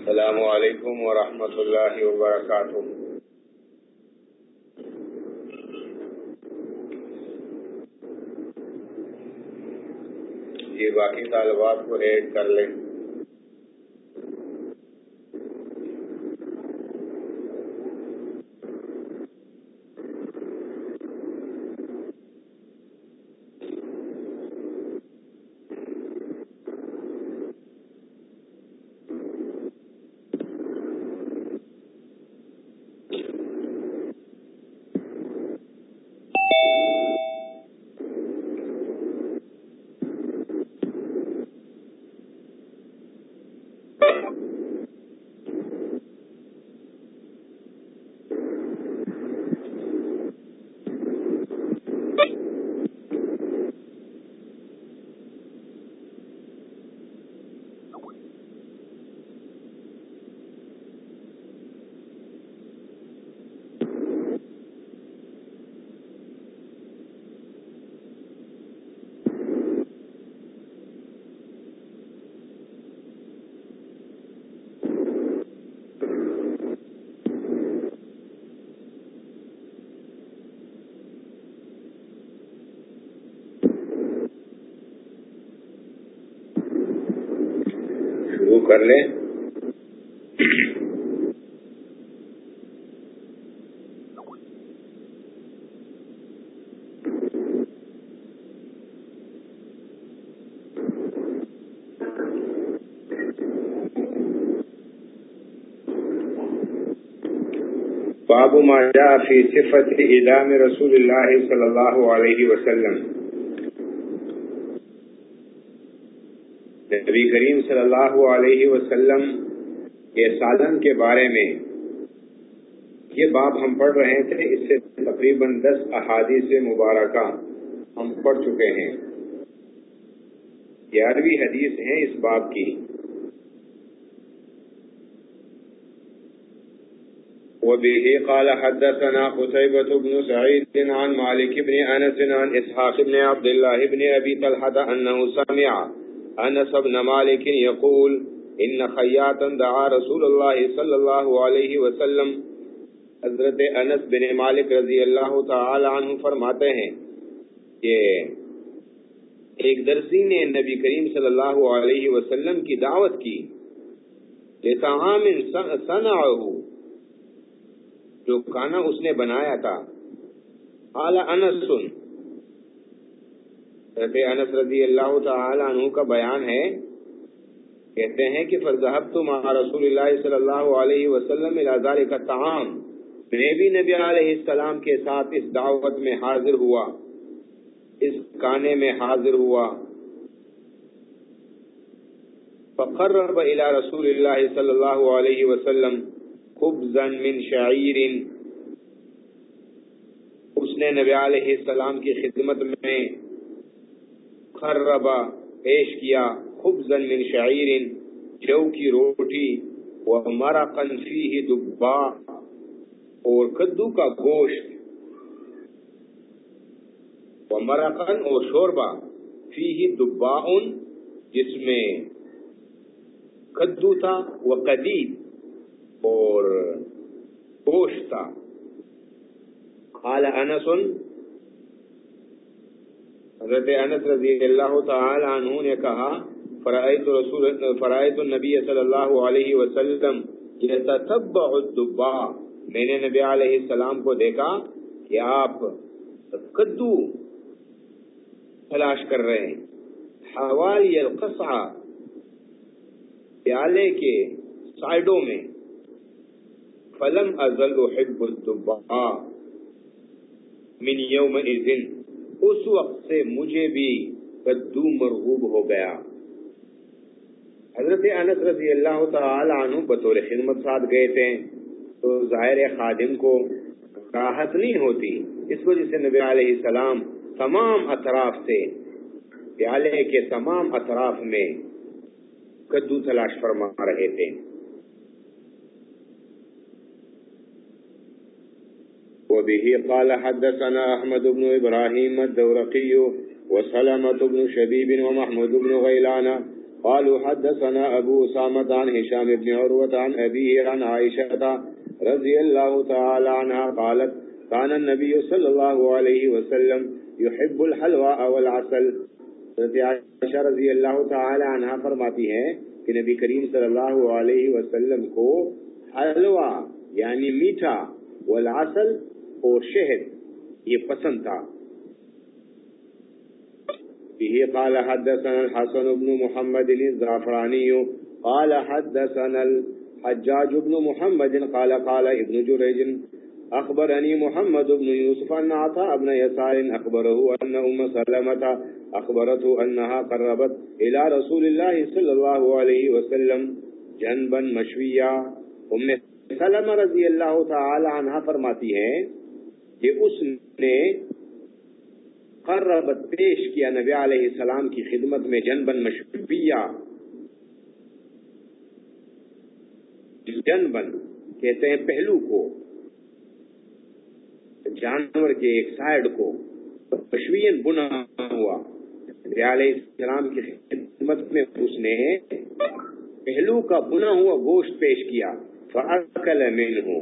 السلام علیکم ورحمۃ اللہ وبرکاتہ۔ یہ باقی طالبات کو ایڈ کر لیں۔ کر لیں باب ما جاء في صفة إدام رسول الله صلى الله عليه وسلم. نبی کریم صلی اللہ علیہ وسلم کے سالن کے بارے میں یہ باب ہم پڑھ رہے تھے، اس سے تقریباً دس احادیث مبارکہ ہم پڑھ چکے ہیں۔ گیارہویں حدیث ہیں اس باب کی۔ وبه قال حدثنا قتيبة بن سعيد عن مالك بن أنس عن إسحاق بن عبد الله بن أبي طلحة أنه سمع انس بن مالک یقول، ان خیاتا دعا رسول اللہ صلی اللہ علیہ وسلم. حضرت انس بن مالک رضی اللہ تعالی عنہ فرماتے ہیں کہ ایک درسی نے نبی کریم صلی اللہ علیہ وسلم کی دعوت کی لطعام صنعه جو کھانا اس نے بنایا تھا۔ قال انس حضرت انس رضی اللہ تعالی عنہ کا بیان ہے، کہتے ہیں کہ فرضحب تو رسول اللہ صلی اللہ علیہ وسلم الازار کا تعام میں بھی نبی علیہ السلام کے ساتھ اس دعوت میں حاضر ہوا، اس کانے میں حاضر ہوا۔ فقرب الى رسول اللہ صلی اللہ علیہ وسلم خبزا من شعیر اس نے نبی علیہ السلام کی خدمت میں خربا پیش کیا، خبزا من شعیر جو کی روٹی ومرقا فیہ دبا، اور کدو کا گوشت۔ ومرقا اور شوربا فیہ دبا جس میں کدو تھا وقدید اور گوشت تھا۔ قال انسن حضرت انس رضی اللہ تعالی عنہ نے کہا فرائیت رسول فرائیت النبی صلی اللہ علیہ وسلم یتتبع الدبا. میں نے نبی علیہ السلام کو دیکھا کہ آپ کدو تلاش کر رہے ہیں۔ حوالی القصع پیالے کے سائڈوں میں۔ فلم ازل احب الدبا من یوم اذن اس وقت سے مجھے بھی کدو مرغوب ہو گیا۔ حضرت انس رضی اللہ تعالی عنہ بطور خدمت ساتھ گئے تھے، تو ظاہر خادم کو راحت نہیں ہوتی۔ اس وجہ سے نبی علیہ السلام تمام اطراف سے، پیالے کے تمام اطراف میں کدو تلاش فرما رہے تھے۔ وبه قال حدثنا أحمد بن إبراهيم الدورقي وسلمة بن شبيب ومحمود بن غيلان قالوا حدثنا أبو أسامة عن هشام بن عروة عن أبيه عن عائشة رضي الله تعالى عنها قالت، كان النبي صلى الله عليه وسلم يحب الحلوى والعسل. عائشہ رضی اللہ تعالی عنہ فرماتی ہیں کہ نبی کریم صلی اللہ علیہ وسلم کو حلوہ یعنی میٹھا، والعسل اور شہد، یہ پسند تھا۔ به قال حدثنا الحسن بن محمد الزعفراني قال حدثنا الحجاج بن محمد، قال قال ابن جريج أخبرني محمد بن يوسف أن عطاء بن يسار أخبره أن أم سلمة أخبرته أنها قربت إلى رسول الله صلى الله عليه وسلم جنبا مشويا ام سلم رضی اللہ تعالی عنہ فرماتی ہیں کہ اس نے قربت پیش کیا نبی علیہ السلام کی خدمت میں جنبن مشبیہ جنبن کہتے ہیں پہلو کو، جانور کے ایک سائڈ کو۔ مشوین بنا ہوا۔ نبی علیہ السلام کی خدمت میں اس نے پہلو کا بنا ہوا گوشت پیش کیا۔ فَأَكَلَ مِنْهُ۔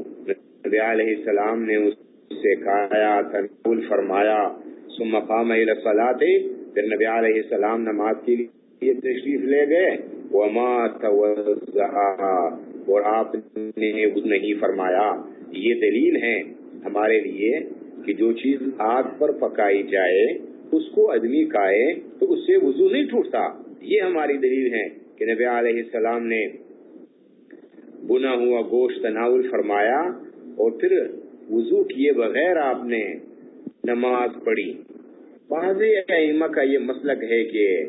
نبی علیہ السلام نے اس سے کہا تنقل فرمایا، ثم قام الى الصلاه پھر نبی علیہ السلام نماز کے لیے تشریف لے گئے، وما توزع اور آپ نے نہیں فرمایا۔ یہ دلیل ہے ہمارے لیے کہ جو چیز آگ پر پکائی جائے، اس کو آدمی کھائے، تو اس سے وضو نہیں ٹوٹتا۔ یہ ہماری دلیل ہے کہ نبی علیہ السلام نے بنا ہوا گوشت تناول فرمایا، اور پھر وضو کیے بغیر آپ نے نماز پڑھی۔ واضح ائمہ کا یہ مسلک ہے کہ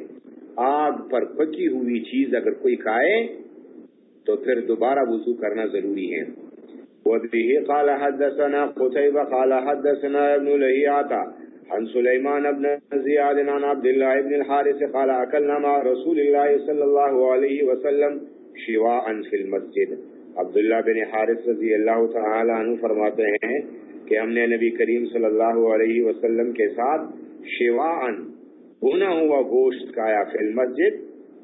آگ پر پکی ہوئی چیز اگر کوئی کھائے تو پھر دوبارہ وضو کرنا ضروری ہے۔ وَبِهِ قَالَ حَدَّثَنَا قُتَيْبَ قَالَ حَدَّثَنَا ابْنُ لَهِيَاتَ عن سليمان بن زياد عن عبد الله بن الحارث، قال أكلنا مع رسول الله صلى الله عليه وسلم شواء في المسجد۔ عبداللہ بن حارث رضی اللہ تعالی عنہ فرماتے ہیں کہ ہم نے نبی کریم صلی اللہ علیہ وسلم کے ساتھ شیوان بھونا ہوا گوشت کھایا فی مسجد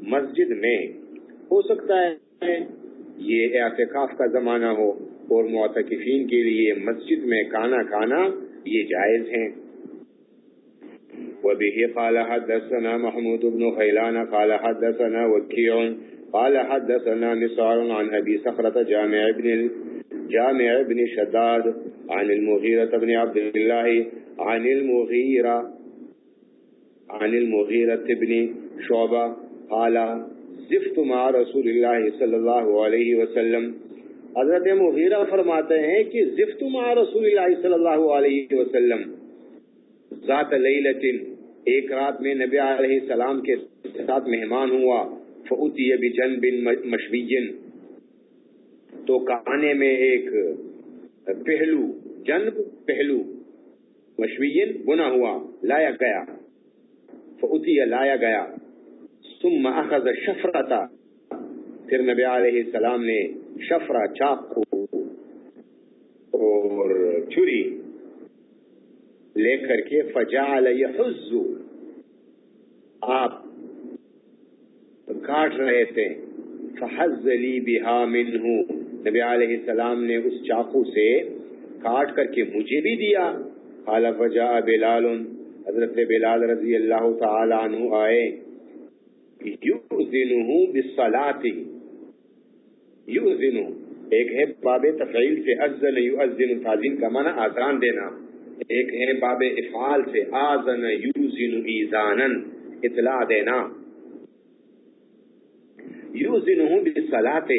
مسجد میں۔ ہو سکتا ہے یہ اعتکاف کا زمانہ ہو اور معتکفین کے لیے مسجد میں کھانا کھانا یہ جائز ہیں۔ وبه قال حدثنا محمود بن خيلان قال حدثنا وكيع قال حدثنا نصار عن أبي سخرة جامع ابن جامع ابن شداد عن المغيرة بن عبد الله عن المغيرة عن المغيرة بن شعبة قال، زفت مع رسول الله صلی اللہ علیہ وسلم. حضرت مغیرہ فرماتے ہیں کہ زفت مع رسول اللہ صلی اللہ علیہ وسلم۔ ذات لیلت ایک رات میں نبی علیہ السلام کے ساتھ مہمان ہوا۔ فعتی بجنب مشویجن تو کہانے میں ایک پہلو، جنب، پہلو مشوین بنا ہوا، لایا گیا۔ فعتی لایا گیا۔ ثم اخذ شفرتا پھر نبی علیہ السلام نے شفرا چاقو اور چھری لے کر کے فجعل یحز۔ آپ کاٹ رہے تھے۔ فحز لی بها منه۔ نبی علیہ السلام نے اس چاقو سے کاٹ کر کے مجھے بھی دیا۔ قال فجاء بلال۔ حضرت بلال رضی اللہ تعالی عنہ آئے۔ یؤذنہ ایک ہے باب تفعیل سے اذن یؤذن تعظیم کا معنی آزان دینا۔ ایک ہے باب افعال سے آزن یوزن ایزانن اطلاع دینا۔ یو یوزنہ بالصلاۃ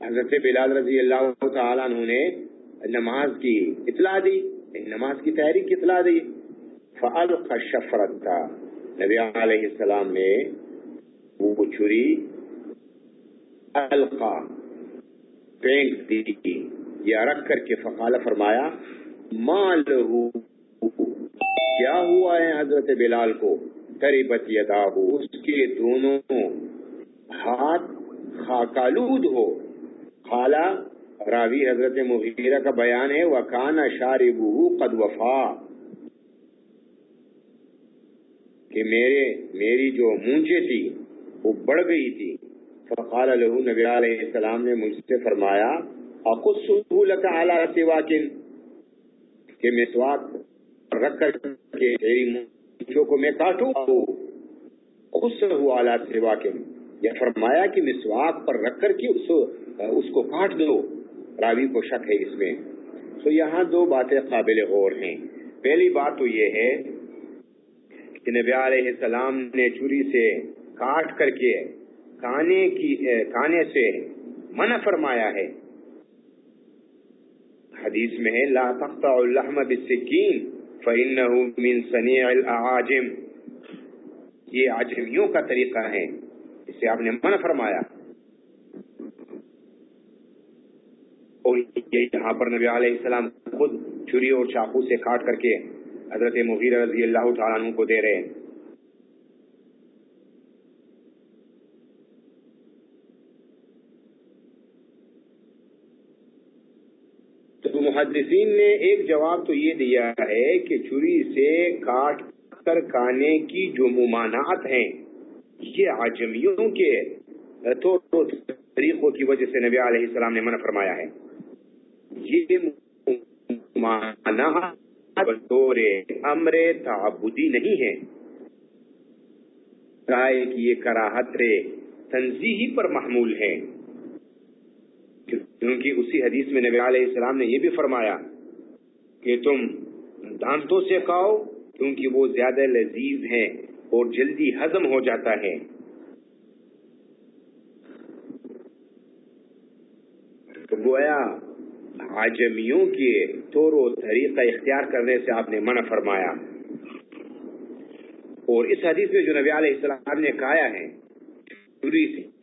حضرت بلال رضی اللہ تعالی عنہ نے نماز کی اطلاع دی، نماز کی تحریک کی اطلاع دی۔ فالق شفرت کا نبی علیہ السلام نے وہ چھری القا پھینک دی، یا رکھ کر کے فقال فرمایا مال کیا ہوا ہے حضرت بلال کو؟ قریبت یدا ہو اس کے دونوں ہاتھ خاکالود ہو۔ خالہ راوی حضرت مغیرہ کا بیان ہے، وکان شاربہ قد وفا۔ کہ میرے، میری جو مونچے تھی، وہ بڑھ گئی تھی۔ فقال له نبی علیہ السلام نے مجھ سے فرمایا، اقصه لك على سواك؟ کہ مسواک رکھ کر کے تیری مونچوں کو میں کاٹوں قصه على سواك یا فرمایا کہ مسواک پر رکھ کر کے اس, اس کو کاٹ دو راوی کو شک ہے اس میں۔ تو یہاں دو باتیں قابل غور ہیں۔ پہلی بات تو یہ ہے کہ نبی علیہ السلام نے چوری سے کاٹ کر کے کانے کی کانے سے منع فرمایا ہے۔ حدیث میں ہے لا تقطع اللحم بالسکین۔ فَإِنَّهُ من سَنِيعِ الْأَعَاجِمِ یہ عجمیوں کا طریقہ ہے۔ اسے آپ نے منع فرمایا۔ اور یہاں پر نبی علیہ السلام خود چھری اور چاقو سے کاٹ کر کے حضرت مغیر رضی اللہ تعالیٰ عنہ کو دے رہے ہیں تو محدثین نے ایک جواب تو یہ دیا ہے کہ چھری سے کاٹ کر کھانے کی جو ممانعات ہیں، یہ عجمیوں کے طریقوں کی وجہ سے نبی علیہ السلام نے منع فرمایا ہے۔ یہ ممانعات بطور امر تعبدی نہیں ہے۔ رائے کی یہ کراہت تنظیحی پر محمول ہے کیونکہ اسی حدیث میں نبی علیہ السلام نے یہ بھی فرمایا کہ تم دانتوں سے کھاؤ کیونکہ وہ زیادہ لذیذ ہیں اور جلدی ہضم ہو جاتا ہے۔ گویا عجمیوں کے طور و طریقہ اختیار کرنے سے آپ نے منع فرمایا۔ اور اس حدیث میں جو نبی علیہ السلام نے کہا ہے،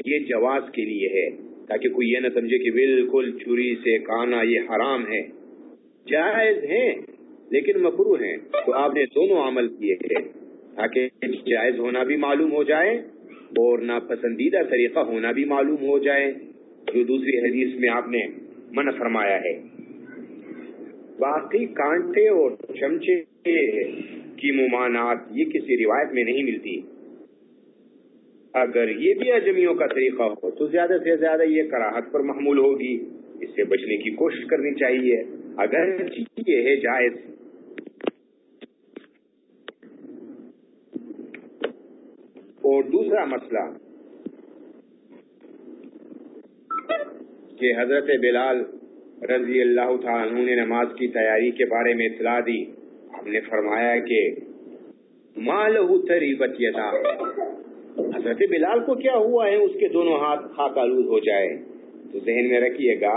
یہ جواز کے لیے ہے۔ تاکہ کوئی یہ نہ سمجھے کہ بالکل چوری سے کانا یہ حرام ہے۔ جائز ہیں، لیکن مکرو ہیں۔ تو آپ نے دونوں عمل کیے ہیں۔ تاکہ جائز ہونا بھی معلوم ہو جائے اور ناپسندیدہ طریقہ ہونا بھی معلوم ہو جائے، جو دوسری حدیث میں آپ نے منع فرمایا ہے۔ باقی کانٹے اور چمچے کی ممانعات یہ کسی روایت میں نہیں ملتی۔ اگر یہ بھی اجمیوں کا طریقہ ہو تو زیادہ سے زیادہ یہ کراہت پر محمول ہوگی۔ اس سے بچنے کی کوشش کرنی چاہیے۔ اگر یہ ہے جائز۔ اور دوسرا مسئلہ کہ حضرت بلال رضی اللہ تعالیٰ نے نماز کی تیاری کے بارے میں اطلاع دی۔ آپ نے فرمایا کہ مالہ تریبت یدا حضرت بلال کو کیا ہوا ہے؟ اس کے دونوں ہاتھ خاک آلود ہو جائے۔ تو ذہن میں رکھیے گا،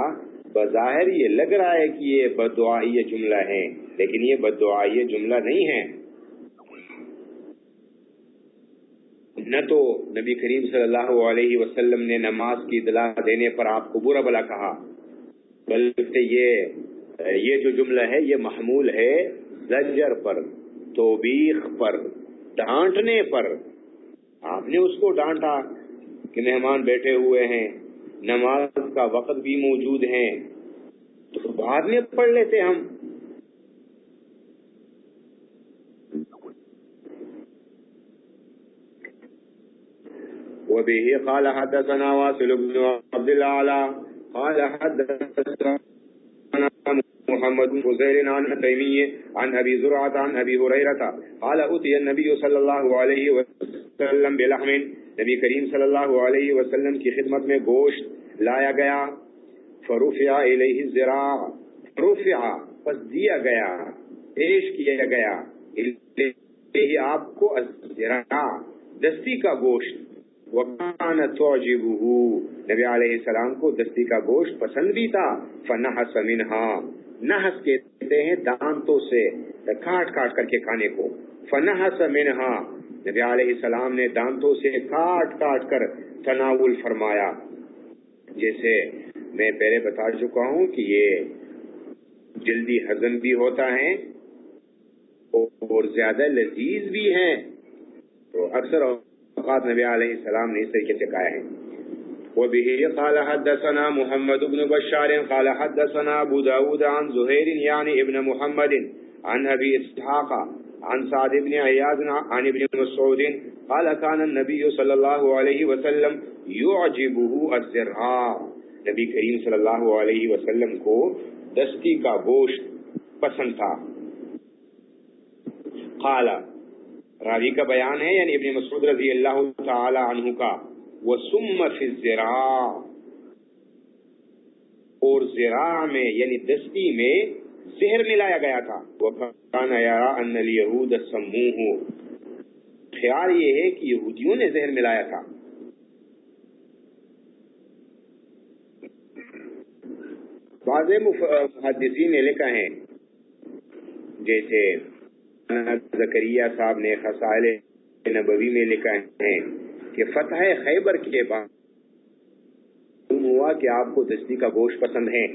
بظاہر یہ لگ رہا ہے کہ یہ بدعائی جملہ ہے، لیکن یہ بدعائی جملہ نہیں ہے۔ نہ تو نبی کریم صلی اللہ علیہ وسلم نے نماز کی دلا دینے پر آپ کو برا بلا کہا، بلکہ یہ یہ جو جملہ ہے، یہ محمول ہے زجر پر، توبیخ پر، ڈانٹنے پر۔ آپ نے اس کو ڈانٹا کہ مہمان بیٹھے ہوئے ہیں، نماز کا وقت بھی موجود ہے۔ تو بعد میں پڑھ لیتے ہم۔ وبه قال حدثنا واصل بن عبد الله قال حدثنا محمد بن فزير عن تيمية عن أبي زرعة عن أبي هريرة قال أتي النبي صلى الله عليه وسلم بلحم. نبی کریم صلی اللہ علیہ وسلم کی خدمت میں گوشت لایا گیا فرفع الیہ الزراع فرفع پس دیا گیا، پیش کیا گیا، الیہ آپ کو الزراع دستی کا گوشت، وکان تعجبه نبی علیہ السلام کو دستی کا گوشت پسند بھی تھا، فنحس منها نحس کہتے ہیں دانتوں سے کاٹ کاٹ کر کے کھانے کو۔ فنحس منها۔ نبی علیہ السلام نے دانتوں سے کاٹ کاٹ کر تناول فرمایا۔ جیسے میں پہلے بتا چکا ہوں کہ یہ جلدی ہضم بھی ہوتا ہے اور زیادہ لذیذ بھی ہے۔ تو اکثر اوقات نبی علیہ السلام نے اس طریقے سے کہا ہے۔ وبه قال حدثنا محمد بن بشار قال حدثنا ابو داود عن زهير يعني ابن محمد عن ابي اسحاق عن سعد بن عياض عن ابن مسعود قال كان النبي صلى الله عليه وسلم يعجبه الزرعاء. نبی کریم صلی اللہ علیہ وسلم کو دستی کا گوشت پسند تھا. قال، راوی کا بیان ہے یعنی ابن مسعود رضی اللہ تعالی عنہ کا. وسم فی الزراع اور زراع میں یعنی دستی میں زہر ملایا گیا تھا۔ وَكَانَ يَرَا أَنَّ الْيَهُودَ سَمُّوهُ۔ خیال یہ ہے کہ یہودیوں نے زہر ملایا تھا۔ بعض محدثین نے لکھا ہے، جیسے زکریہ صاحب نے خسائل نبوی میں لکھا ہے۔ کہ فتح خیبر کے بعد ہوا کہ آپ کو دستی کا گوشت پسند ہے۔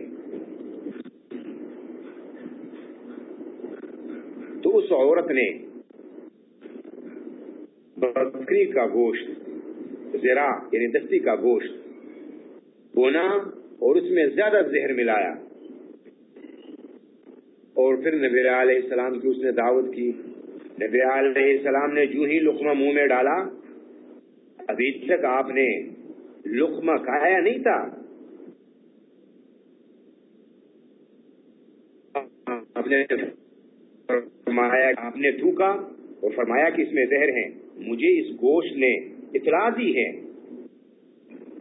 تو اس عورت نے بکری کا گوشت زرا یعنی دستی کا گوشت بونا اور اس میں زیادہ زہر ملایا۔ اور پھر نبی علیہ السلام کی اس نے دعوت کی۔ نبی علیہ السلام نے جو ہی لقمہ منہ میں ڈالا ابھی تک آپ نے لقمہ کھایا نہیں تھا؟ آپ نے فرمایا آپ نے تھوکا اور فرمایا کہ اس میں زہر ہیں۔ مجھے اس گوشت نے اطلاع دی ہے۔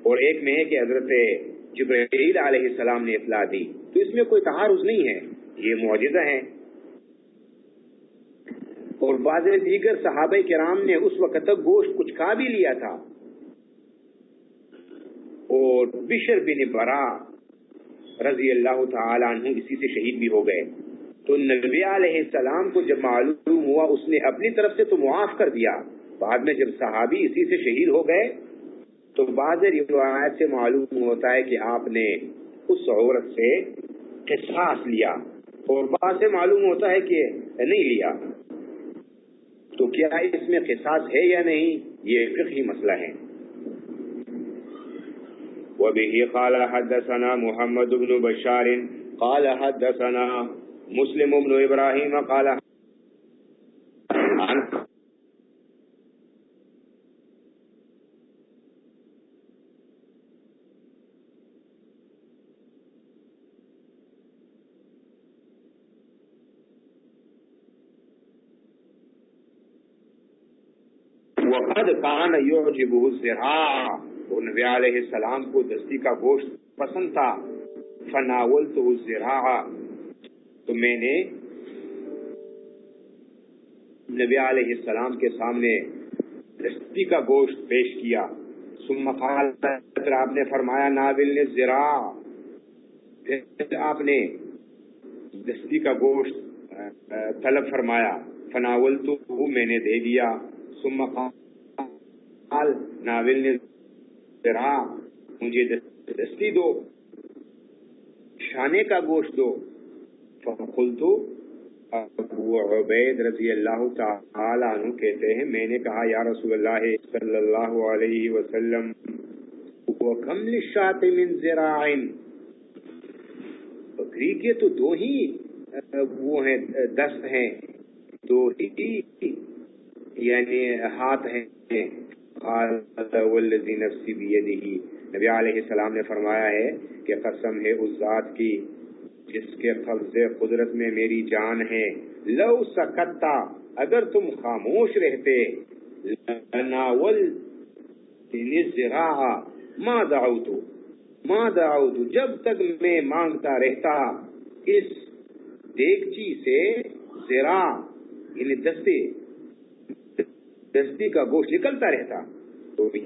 اور ایک میں ہے کہ حضرت جبرائیل علیہ السلام نے اطلاع دی۔ تو اس میں کوئی تحارض نہیں ہے۔ یہ معجزہ ہے اور بعض دیگر صحابہ کرام نے اس وقت تک گوشت کچھ کھا بھی لیا تھا۔ اور بشر بن برا رضی اللہ تعالی عنہ اسی سے شہید بھی ہو گئے۔ تو نبی علیہ السلام کو جب معلوم ہوا، اس نے اپنی طرف سے تو معاف کر دیا۔ بعد میں جب صحابی اسی سے شہید ہو گئے، تو بعض روایت سے معلوم ہوتا ہے کہ آپ نے اس عورت سے قصاص لیا۔ اور بعض سے معلوم ہوتا ہے کہ نہیں لیا۔ تو کیا اس میں قصاص ہے یا نہیں؟ یہ فقہی مسئلہ ہے۔ وبه قال حدثنا محمد بن بشار، قال حدثنا مسلم بن ابراهيم قال عن وقد کان یعجبه الزراع اور نبی علیہ السلام کو دستی کا گوشت پسند تھا. فناولت الزراع تو میں نے نبی علیہ السلام کے سامنے دستی کا گوشت پیش کیا. ثم قال آپ نے فرمایا، ناول نے زراع پھر آپ نے دستی کا گوشت طلب فرمایا، فناولت میں نے دے دیا. ثم قال حال ناول نے ذرا مجھے دستی دو، شانے کا گوشت دو۔ فقلت، ابو عبید رضی اللہ تعالی عنہ کہتے ہیں، میں نے کہا، یا رسول اللہ صلی اللہ علیہ وسلم وکم للشات من ذراعن بکری کے تو دو ہی وہ ہیں، دست ہیں، دو ہی یعنی ہاتھ ہیں۔ والذی نفسی بیدہی نبی علیہ السلام نے فرمایا ہے کہ قسم ہے اس ذات کی جس کے قبض قدرت میں میری جان ہے۔ لو سکتا اگر تم خاموش رہتے لناول زراع ما دعوتو ما دعوتو جب تک میں مانگتا رہتا، اس دیگچی سے زراع یعنی دستے دستی کا گوشت نکلتا رہتا۔ تو بھی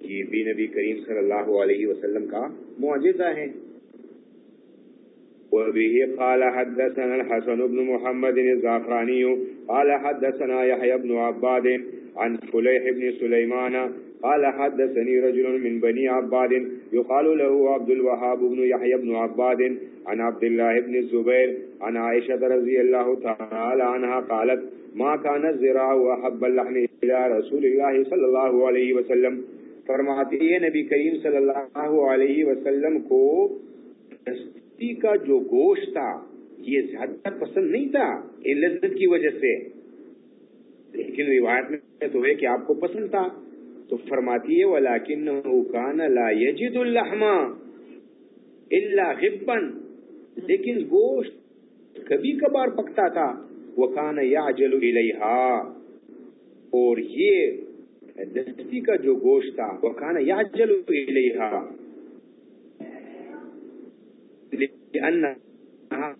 یہ بھی نبی کریم صلی اللہ علیہ وسلم کا معجزہ ہے۔ وبه قال حدثنا الحسن بن محمد الزعفراني، قال حدثنا يحيى بن عباد عن فليح بن سليمان، قال حدثني رجل من بني عباد، يقال له عبد الوهاب بن يحيى بن عباد عن عبد الله بن الزبير عن عائشة رضي الله تعالى عنها قالت ما كان الزراع وحب اللحم الى رسول الله صلی اللہ علیہ وسلم. فرماتی ہے نبی کریم صلی اللہ علیہ وسلم کو دستی کا جو گوشت تھا، یہ زیادہ پسند نہیں تھا ان لذت کی وجہ سے۔ لیکن روایت میں تو ہے کہ آپ کو پسند تھا۔ تو فرماتی ہے وَلَكِنَّهُ كَانَ لَا يَجِدُ اللَّحْمَا إِلَّا غِبًّا لیکن گوشت کبھی کبھار پکتا تھا۔ وَكَانَ يَعْجَلُ إِلَيْهَا اور یہ دستی کا جو گوشت تھا وَكَانَ يَعْجَلُ إِلَيْهَا لأنها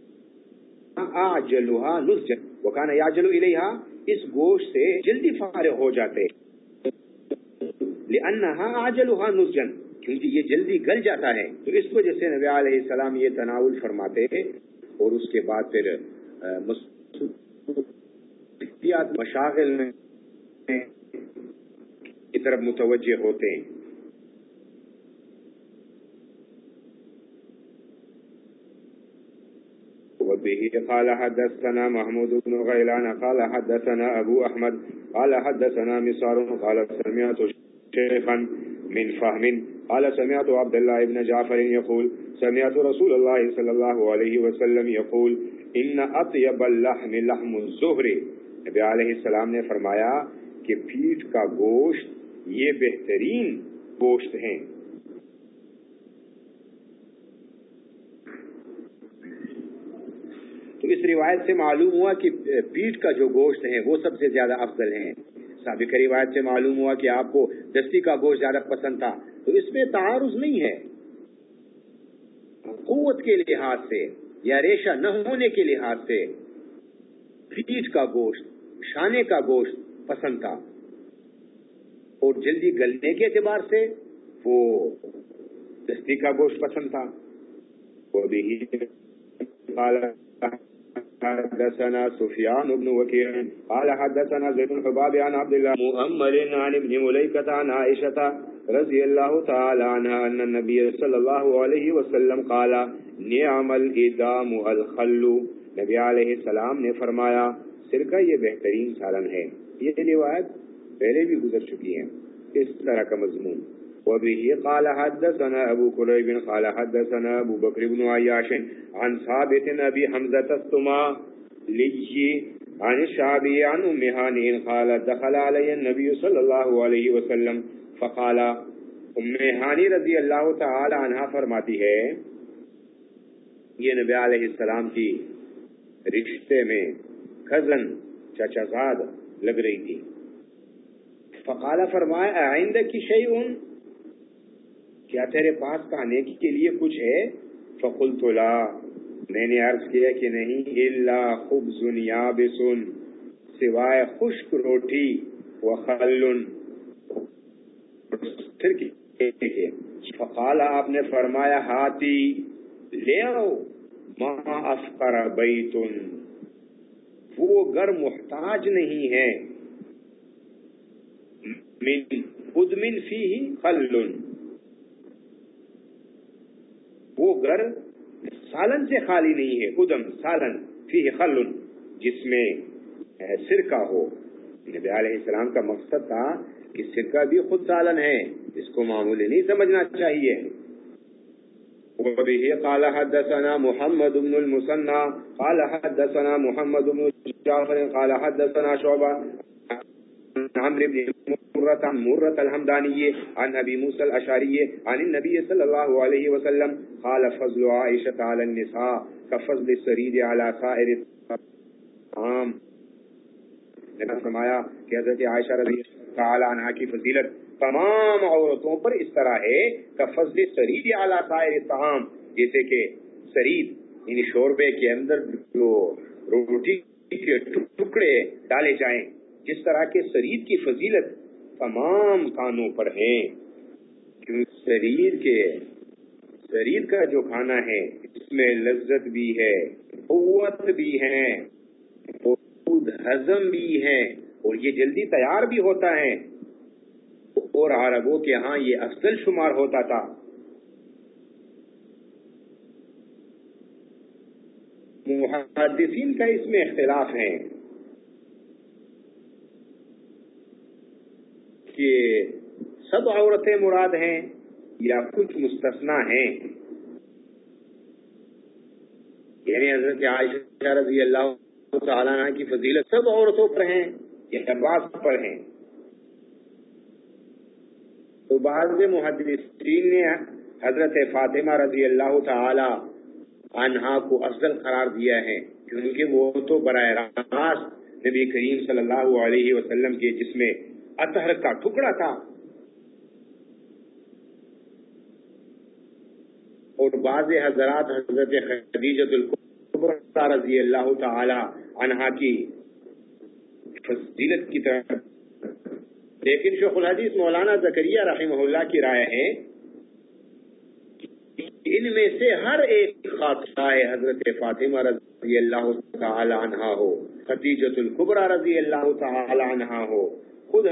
اعجلها نزجا وكان يعجل اليها اس گوشت سے جلدی فارغ ہو جاتے۔ لانها اعجلها نزجا کیونکہ یہ جلدی گل جاتا ہے۔ تو اس وجہ سے نبی علیہ السلام یہ تناول فرماتے اور اس کے بعد پھر مشاغل میں کی طرف متوجہ ہوتے ہیں۔ وبه قال حدثنا محمود بن غيلان، قال حدثنا أبو أحمد قال حدثنا مصار قال سمعت شيخا من فهم، قال سمعت عبد الله بن جعفر يقول، سمعت رسول الله صلى الله عليه وسلم يقول ان اطيب اللحم لحم الزهر نبی علیہ السلام نے فرمایا کہ پیٹ کا گوشت یہ بہترین گوشت ہیں۔ اس روایت سے معلوم ہوا کہ پیٹ کا جو گوشت ہے وہ سب سے زیادہ افضل ہیں۔ سابق روایت سے معلوم ہوا کہ آپ کو دستی کا گوشت زیادہ پسند تھا، تو اس میں تعارض نہیں ہے۔ قوت کے لحاظ سے یا ریشہ نہ ہونے کے لحاظ سے پیٹ کا گوشت، شانے کا گوشت پسند تھا۔ اور جلدی گلنے کے اعتبار سے وہ دستی کا گوشت پسند تھا۔ وہ بھی قال، حدثنا سفيان بن وكيع قال حدثنا زيد بن حباب عن عبد الله مؤمر عن ابن مليكة عن عائشة رضي الله تعالى عنها أن النبي صلى الله عليه وسلم قال نعم الادام الخل۔ نبی علیہ السلام نے فرمایا، سرکہ یہ بہترین سالن ہے۔ یہ روایت پہلے بھی گزر چکی ہیں اس طرح کا مضمون۔ وبه قال حدثنا أبو كريب قال حدثنا أبو بكر بن عياش عن ثابت أبي حمزة الثما لي عن الشعبي عن أم هانئ قال دخل علي النبي صلى الله عليه وسلم فقال، ام ہانی رضی اللہ تعالی عنہ فرماتی ہے یہ نبی علیہ السلام کی رشتے میں کزن چچا زاد لگ رہی تھی۔ فقال فرمایا آئندہ کی شیئن؟ کیا تیرے پاس کھانے کے لیے کچھ ہے؟ فقل تولا میں نے عرض کیا کہ نہیں اللہ خوب سنیا سن سوائے خشک روٹی و خلن۔ فقال، آپ نے فرمایا ہاتھی لے آؤ ماں افقر بیتن وہ گھر محتاج نہیں ہے. من ادمن فی خلن وہ گھر سالن سے خالی نہیں ہے. ادم سالن فی خلن جس میں سرکہ ہو. نبی علیہ السلام کا مقصد تھا کہ سرکہ بھی خود سالن ہے. اس کو معمولی نہیں سمجھنا چاہیے. وبه قال حدثنا محمد بن المثنى، قال حدثنا محمد بن جعفر، قال حدثنا شعبة عمرو بن مرة مرة الحمدانية عن أبي موسى الأشارية عن النبي صلى الله عليه وسلم، قال فضل عائشة على النساء، كفضل السريد على سائر الطعام. نے فرمایا کہ حضرت عائشہ رضی اللہ تعالی عنہ کی فضیلت تمام عورتوں پر اس طرح ہے کہ فضل سرید اعلی سائر الطعام، جیسے کہ سرید یعنی شوربے کے اندر جو روٹی کے ٹکڑے ڈالے جائیں، جس طرح کے سرید کی فضیلت تمام کانوں پر ہیں۔ شریر کے شریر کا جو کھانا ہے، اس میں لذت بھی ہے، قوت بھی ہے ہضم بھی ہے، اور یہ جلدی تیار بھی ہوتا ہے۔ اور عربوں کے ہاں یہ افضل شمار ہوتا تھا۔ محدثین کا اس میں اختلاف ہے کہ سب عورتیں مراد ہیں یا کچھ مستثنا ہیں۔ یعنی حضرت عائشہ رضی اللہ تعالیٰ کی فضیلت سب عورتوں پر ہیں یہ عباس پر ہیں۔ تو بعض محدثین نے حضرت فاطمہ رضی اللہ تعالی عنہا کو افضل قرار دیا ہے کیونکہ وہ تو براہ راست نبی کریم صلی اللہ علیہ وسلم کے جس میں اطہر کا ٹکڑا تھا۔ اور بعض حضرات حضرت خدیجت رضی اللہ تعالی عنہا کی فضیلت کی طرف لیکن شیخ الحدیث مولانا زکریہ رحمہ اللہ کی رائے ہے ان میں سے ہر ایک خاصہ حضرت فاطمہ رضی اللہ تعالی عنہ ہو خدیجت القبرہ رضی اللہ تعالی عنہ ہو، خود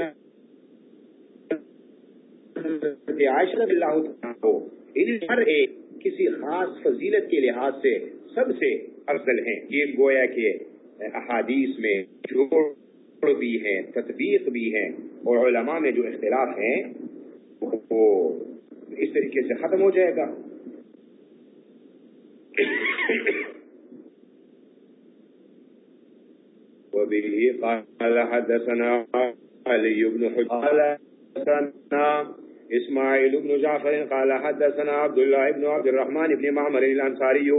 حضرت عائشہ رضی اللہ تعالی ہو، ان ہر ایک کسی خاص فضیلت کے لحاظ سے سب سے افضل ہیں۔ یہ گویا کہ احادیث میں جوڑ بھی ہیں، تطبیق بھی ہیں اور علماء میں جو اختلاف ہیں، وہ اس طریقے سے ختم ہو جائے گا۔ وبه قال حدثنا علي بن حجر حدثنا اسماعيل بن جعفر قال حدثنا عبد الله بن عبد الرحمن بن معمر الانصاري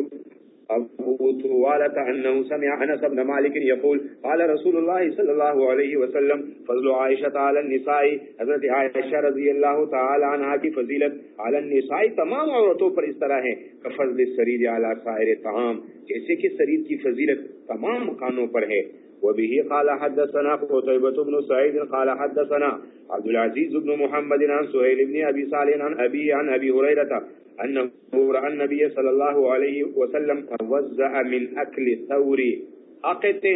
ابو طوالة انه سمع انس بن مالك يقول قال رسول الله صلى الله عليه وسلم، فضل عائشة على النساء، حضرت عائشہ رضی اللہ تعالی عنہ کی فضیلت على النساء تمام عورتوں پر اس طرح ہے کفضل السرید على سائر طعام جیسے کہ سرید کی فضیلت تمام مکانوں پر ہے۔ وبه قال حدثنا قتيبة بن سعيد قال حدثنا عبد العزيز بن محمد عن سهيل بن أبي صالح عن أبي عن أبي هريرة أنه رأى النبي صلى الله عليه وسلم وزع من أكل ثور أقت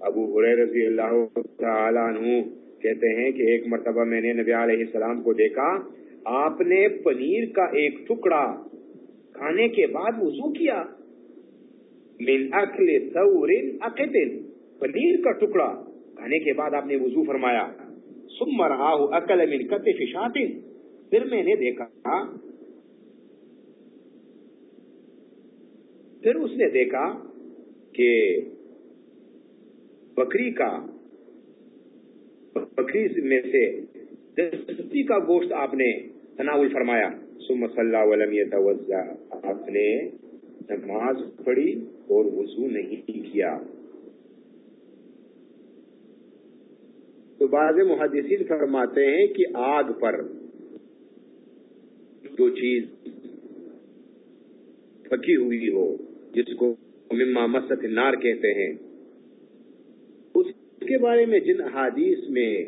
ابو حریر رضی اللہ تعالی عنہ کہتے ہیں کہ ایک مرتبہ میں نے نبی علیہ السلام کو دیکھا، آپ نے پنیر کا ایک ٹکڑا کھانے کے بعد وضو کیا۔ من اکل ثور اقت پنیر کا ٹکڑا. کھانے کے بعد آپ نے وضو فرمایا. ثم رآہ اکل من کتف شات پھر میں نے دیکھا. پھر اس نے دیکھا کہ بکری کا بکری میں سے دستی کا گوشت آپ نے تناول فرمایا. ثم صلی اللہ ولم یتوزع آپ نے نماز پڑھی. اور وضو نہیں کیا۔ تو بعض محدثین فرماتے ہیں کہ آگ پر جو چیز پکی ہوئی ہو، جس کو مما مست نار کہتے ہیں، اس کے بارے میں جن حادیث میں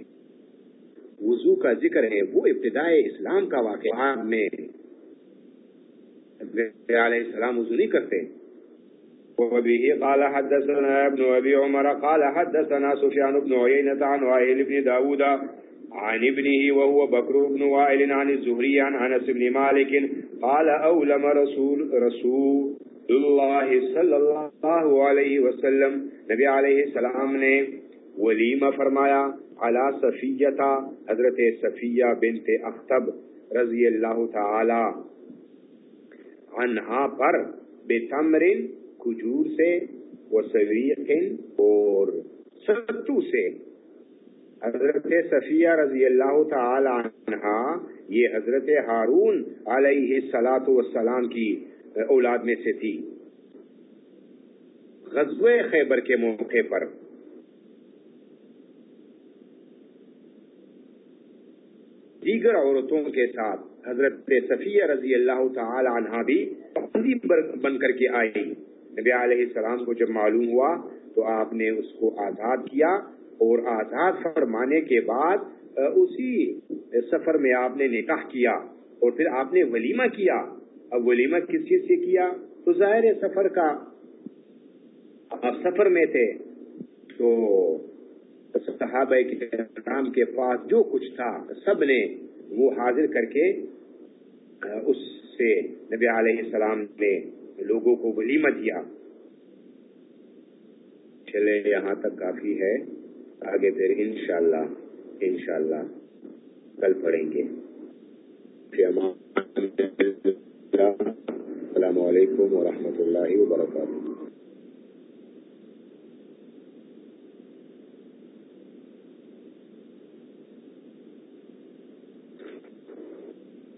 وضو کا ذکر ہے، وہ ابتدائے اسلام کا واقعہ میں علیہ السلام وضو نہیں کرتے۔ وبه قال حدثنا ابن ابي عمر قال حدثنا سفيان بن عيينة عن وائل بن داود عن ابنه وهو بكر بن وائل عن الزهري عن انس بن مالك قال اولم رسول رسول اللہ صلی اللہ علیہ وسلم نبی علیہ السلام نے ولیمہ فرمایا علی صفیتا حضرت صفیہ بنت اختب رضی اللہ تعالی عنہا پر بے تمرن کھجور سے، و سویقن اور ستو سے۔ حضرت صفیہ رضی اللہ تعالی عنہا یہ حضرت ہارون علیہ السلام کی اولاد میں سے تھی۔ غزوہ خیبر کے موقع پر۔ دیگر عورتوں کے ساتھ حضرت صفیہ رضی اللہ تعالی عنہ بھی بن کر کے آئی نبی علیہ السلام کو جب معلوم ہوا تو آپ نے اس کو آزاد کیا اور آزاد فرمانے کے بعد اسی سفر میں آپ نے نکاح کیا اور پھر آپ نے ولیمہ کیا۔ اب ولیمہ کس چیز سے کیا؟ تو ظاہر سفر کا۔ آپ سفر میں تھے تو صحابہ کرام کے پاس جو کچھ تھا سب نے وہ حاضر کر کے اس سے نبی علیہ السلام نے لوگوں کو ولیمہ دیا۔ چلے، یہاں تک کافی ہے۔ آگے پھر انشاءاللہ انشاءاللہ کل پڑھیں گے۔ السلام علیکم ورحمۃ اللہ وبرکاتہ۔